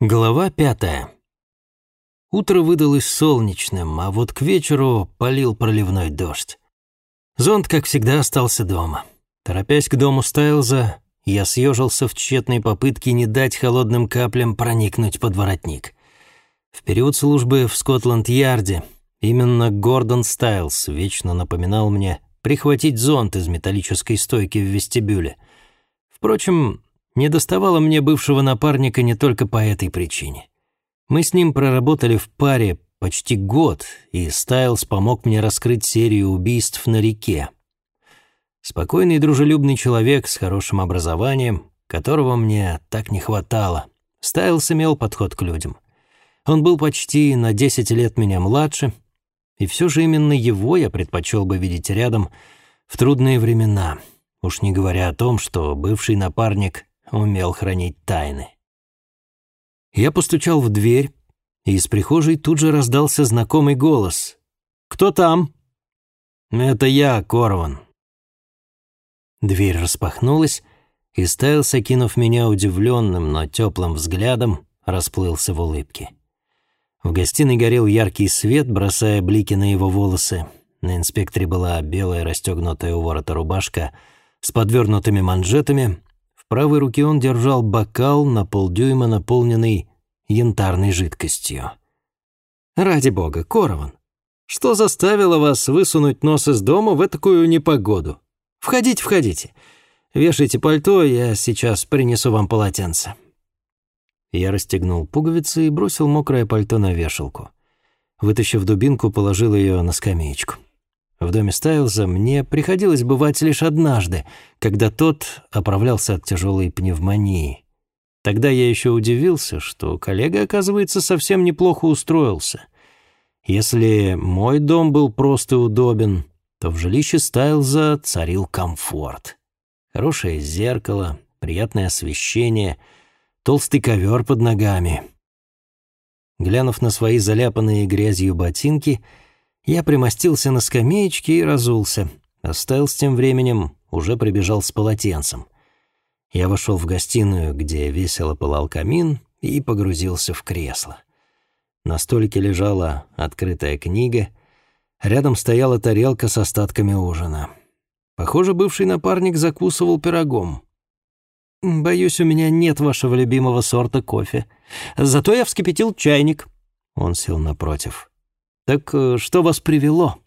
Глава пятая. Утро выдалось солнечным, а вот к вечеру полил проливной дождь. Зонт, как всегда, остался дома. Торопясь к дому Стайлза, я съежился в тщетной попытке не дать холодным каплям проникнуть под воротник. В период службы в Скотланд-Ярде именно Гордон Стайлз вечно напоминал мне прихватить зонт из металлической стойки в вестибюле. Впрочем, не доставало мне бывшего напарника не только по этой причине. Мы с ним проработали в паре почти год, и Стайлс помог мне раскрыть серию убийств на реке. Спокойный и дружелюбный человек с хорошим образованием, которого мне так не хватало. Стайлс имел подход к людям. Он был почти на 10 лет меня младше, и все же именно его я предпочел бы видеть рядом в трудные времена, уж не говоря о том, что бывший напарник умел хранить тайны. Я постучал в дверь, и из прихожей тут же раздался знакомый голос. «Кто там?» «Это я, Корван». Дверь распахнулась, и Стайлс, окинув меня удивленным, но теплым взглядом, расплылся в улыбке. В гостиной горел яркий свет, бросая блики на его волосы. На инспекторе была белая расстегнутая у ворота рубашка с подвернутыми манжетами, правой руке он держал бокал на полдюйма, наполненный янтарной жидкостью. «Ради бога, Корован, что заставило вас высунуть нос из дома в такую непогоду? Входите, входите. Вешайте пальто, я сейчас принесу вам полотенце». Я расстегнул пуговицы и бросил мокрое пальто на вешалку. Вытащив дубинку, положил ее на скамеечку. В доме Стайлза мне приходилось бывать лишь однажды, когда тот оправлялся от тяжелой пневмонии. Тогда я еще удивился, что коллега, оказывается, совсем неплохо устроился. Если мой дом был просто удобен, то в жилище Стайлза царил комфорт. Хорошее зеркало, приятное освещение, толстый ковер под ногами. Глянув на свои заляпанные грязью ботинки — я примостился на скамеечке и разулся. Оставил с тем временем уже прибежал с полотенцем. Я вошел в гостиную, где весело пылал камин, и погрузился в кресло. На столике лежала открытая книга, рядом стояла тарелка с остатками ужина. Похоже, бывший напарник закусывал пирогом. «Боюсь, у меня нет вашего любимого сорта кофе. Зато я вскипятил чайник». Он сел напротив. «Так э, что вас привело?»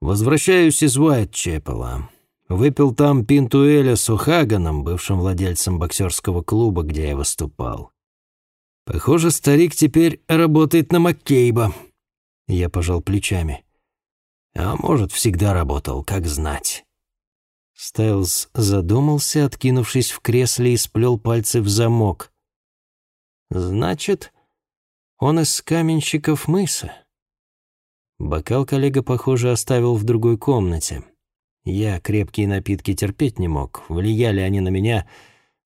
«Возвращаюсь из Уайтчепела. Выпил там пинту Эля с Ухаганом, бывшим владельцем боксерского клуба, где я выступал. Похоже, старик теперь работает на Маккейба». Я пожал плечами. «А может, всегда работал, как знать». Стайлз задумался, откинувшись в кресле и сплел пальцы в замок. «Значит, он из каменщиков мыса?» Бокал коллега, похоже, оставил в другой комнате. Я крепкие напитки терпеть не мог, влияли они на меня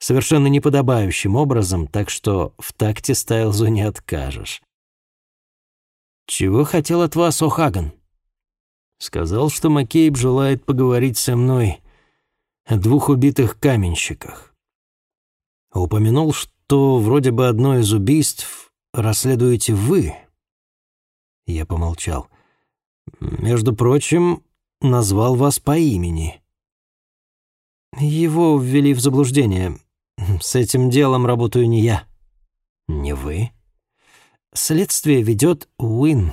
совершенно неподобающим образом, так что в такте Стайлзу не откажешь. «Чего хотел от вас О'Хаган?» Сказал, что Маккейб желает поговорить со мной о двух убитых каменщиках. Упомянул, что вроде бы одно из убийств расследуете вы. Я помолчал. Между прочим, назвал вас по имени. Его ввели в заблуждение. С этим делом работаю не я. Не вы? Следствие ведет Уин,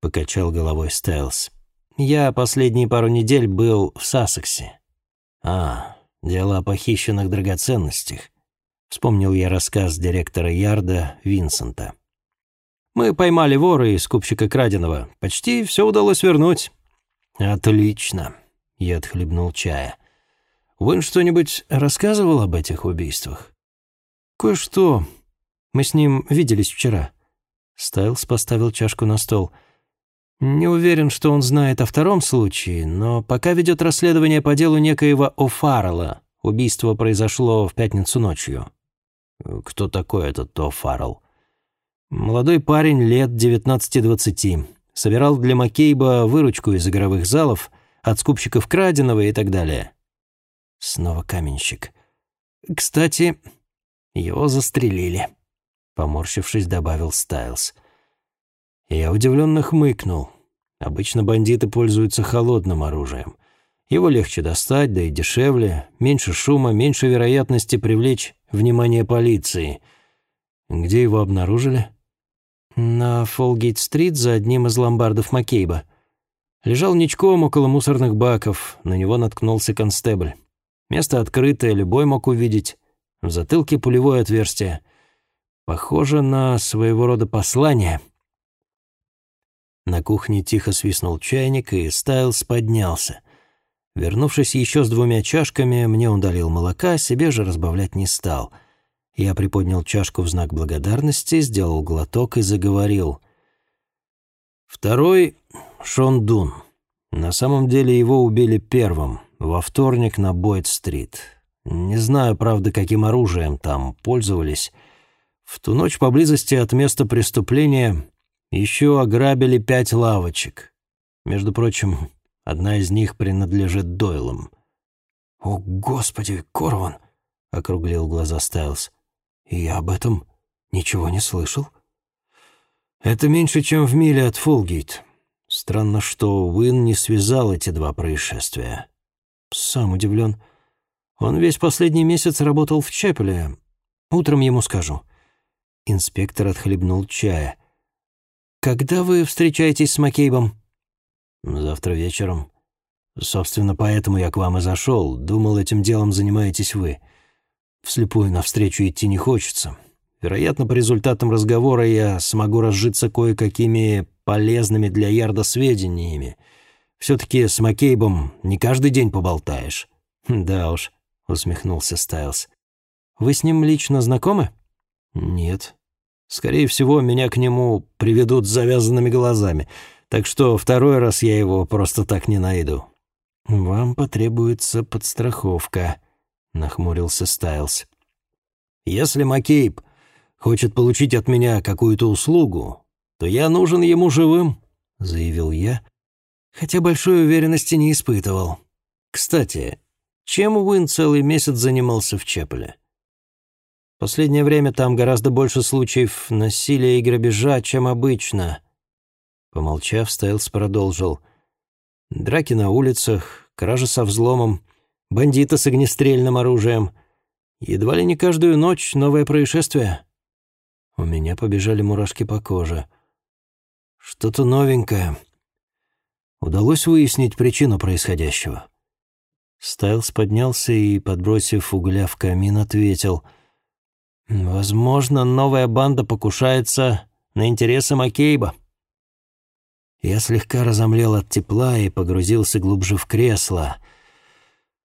покачал головой Стайлс. Я последние пару недель был в Сассексе. А, дело о похищенных драгоценностях. Вспомнил я рассказ директора Ярда Винсента. Мы поймали вора и скупщика краденого. Почти все удалось вернуть». «Отлично», — я отхлебнул чая. «Уин что-нибудь рассказывал об этих убийствах?» «Кое-что. Мы с ним виделись вчера». Стайлс поставил чашку на стол. «Не уверен, что он знает о втором случае, но пока ведет расследование по делу некоего О'Фаррелла. Убийство произошло в пятницу ночью». «Кто такой этот О'Фаррелл?» Молодой парень лет 19-20. Собирал для Маккейба выручку из игровых залов, от скупщиков краденого и так далее. Снова каменщик. Кстати, его застрелили. поморщившись, добавил Стайлз. Я удивленно хмыкнул. Обычно бандиты пользуются холодным оружием. Его легче достать, да и дешевле, меньше шума, меньше вероятности привлечь внимание полиции. Где его обнаружили? На Фолгейт-стрит за одним из ломбардов Маккейба. Лежал ничком около мусорных баков, на него наткнулся констебль. Место открытое, любой мог увидеть. В затылке пулевое отверстие. Похоже на своего рода послание. На кухне тихо свистнул чайник, и Стайлс поднялся. Вернувшись еще с двумя чашками, мне он долил молока, себе же разбавлять не стал. Я приподнял чашку в знак благодарности, сделал глоток и заговорил. Второй — Шон Дун. На самом деле его убили первым, во вторник на Бойд-стрит. Не знаю, правда, каким оружием там пользовались. В ту ночь поблизости от места преступления еще ограбили пять лавочек. Между прочим, одна из них принадлежит Дойлам. «О, Господи, Корван!» — округлил глаза «Я об этом ничего не слышал». «Это меньше, чем в миле от Фолгейт. Странно, что Уин не связал эти два происшествия. Сам удивлен. Он весь последний месяц работал в Чепеле. Утром ему скажу». Инспектор отхлебнул чая. «Когда вы встречаетесь с Маккейбом?» «Завтра вечером. Собственно, поэтому я к вам и зашел. Думал, этим делом занимаетесь вы. Вслепую навстречу идти не хочется. Вероятно, по результатам разговора я смогу разжиться кое-какими полезными для Ярда сведениями. Все-таки с Маккейбом не каждый день поболтаешь». «Да уж», — усмехнулся Стайлз. «Вы с ним лично знакомы?» «Нет. Скорее всего, меня к нему приведут с завязанными глазами, так что второй раз я его просто так не найду». «Вам потребуется подстраховка», — нахмурился Стайлз. «Если Маккейб хочет получить от меня какую-то услугу, то я нужен ему живым», — заявил я, хотя большой уверенности не испытывал. «Кстати, чем Уин целый месяц занимался в Чепеле?» Последнее время там гораздо больше случаев насилия и грабежа, чем обычно». Помолчав, Стайлс продолжил. «Драки на улицах, кражи со взломом, бандиты с огнестрельным оружием. Едва ли не каждую ночь новое происшествие». У меня побежали мурашки по коже. «Что-то новенькое». Удалось выяснить причину происходящего. Стайлс поднялся и, подбросив угля в камин, ответил — Возможно, новая банда покушается на интересы Маккейба. Я слегка разомлел от тепла и погрузился глубже в кресло.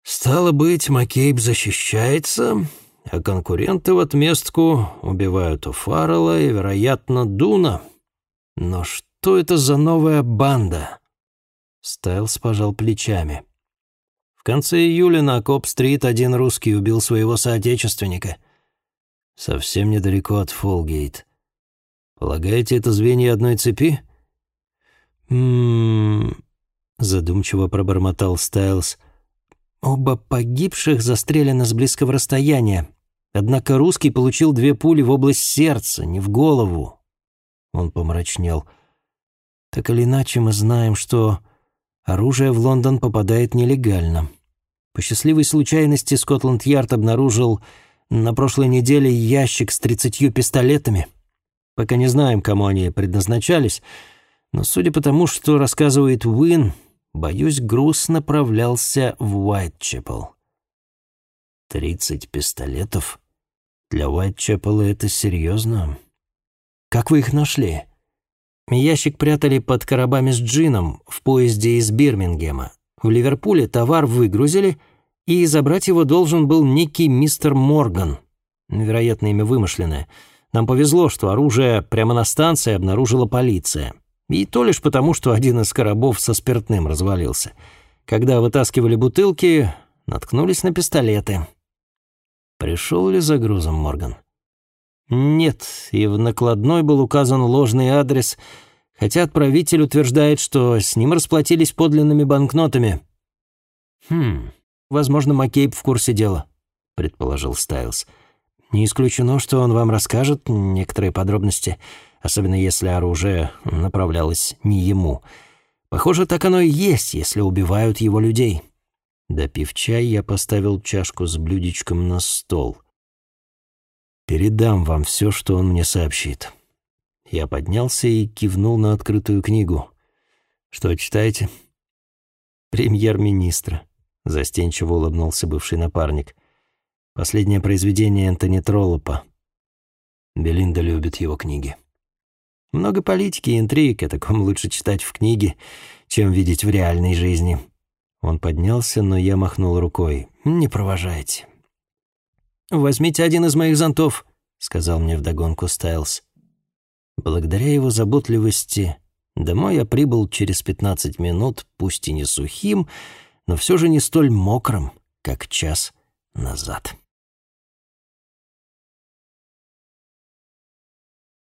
Стало быть, Маккейб защищается, а конкуренты в отместку убивают Фаррелла и, вероятно, Дуна. Но что это за новая банда? Стайлс пожал плечами. В конце июля на Коп-стрит один русский убил своего соотечественника — совсем недалеко от Фолгейт. Полагаете, это звенья одной цепи? Ммм... Задумчиво пробормотал Стайлз. Оба погибших застрелены с близкого расстояния. Однако русский получил две пули в область сердца, не в голову. Он помрачнел. Так или иначе, мы знаем, что оружие в Лондон попадает нелегально. По счастливой случайности Скотланд-Ярд обнаружил на прошлой неделе ящик с тридцатью пистолетами. Пока не знаем, кому они предназначались, но судя по тому, что рассказывает Уин, боюсь, груз направлялся в Уайтчепл. Тридцать пистолетов? Для Уайтчепла это серьезно. Как вы их нашли? Ящик прятали под коробами с джином в поезде из Бирмингема. В Ливерпуле товар выгрузили — и забрать его должен был некий мистер Морган. Вероятно, имя вымышленное. Нам повезло, что оружие прямо на станции обнаружила полиция. И то лишь потому, что один из коробов со спиртным развалился. Когда вытаскивали бутылки, наткнулись на пистолеты. Пришел ли за грузом Морган? Нет, и в накладной был указан ложный адрес, хотя отправитель утверждает, что с ним расплатились подлинными банкнотами. Хм... «Возможно, Маккейб в курсе дела», — предположил Стайлз. Не исключено, что он вам расскажет некоторые подробности, особенно если оружие направлялось не ему. Похоже, так оно и есть, если убивают его людей. Допив чай, я поставил чашку с блюдечком на стол. «Передам вам все, что он мне сообщит». Я поднялся и кивнул на открытую книгу. «Что читаете?» «Премьер-министра», — застенчиво улыбнулся бывший напарник. «Последнее произведение Энтони Троллопа. Белинда любит его книги. Много политики и интриг, о таком лучше читать в книге, чем видеть в реальной жизни». Он поднялся, но я махнул рукой. «Не провожайте». «Возьмите один из моих зонтов», — сказал мне вдогонку Стайлз. Благодаря его заботливости домой я прибыл через 15 минут, пусть и не сухим, но все же не столь мокрым, как час назад.